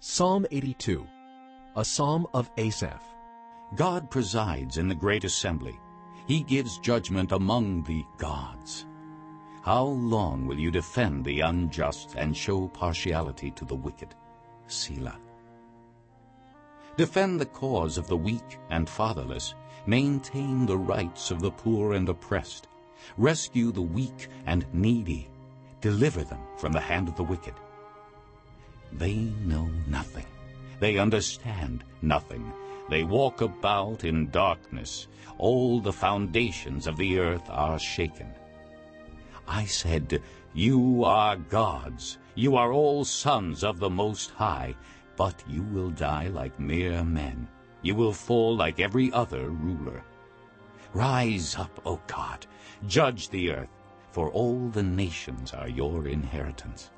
Psalm 82, a psalm of Asaph. God presides in the great assembly. He gives judgment among the gods. How long will you defend the unjust and show partiality to the wicked? Selah. Defend the cause of the weak and fatherless. Maintain the rights of the poor and oppressed. Rescue the weak and needy. Deliver them from the hand of the wicked. They know nothing. They understand nothing. They walk about in darkness. All the foundations of the earth are shaken. I said, You are gods. You are all sons of the Most High. But you will die like mere men. You will fall like every other ruler. Rise up, O God. Judge the earth, for all the nations are your inheritance.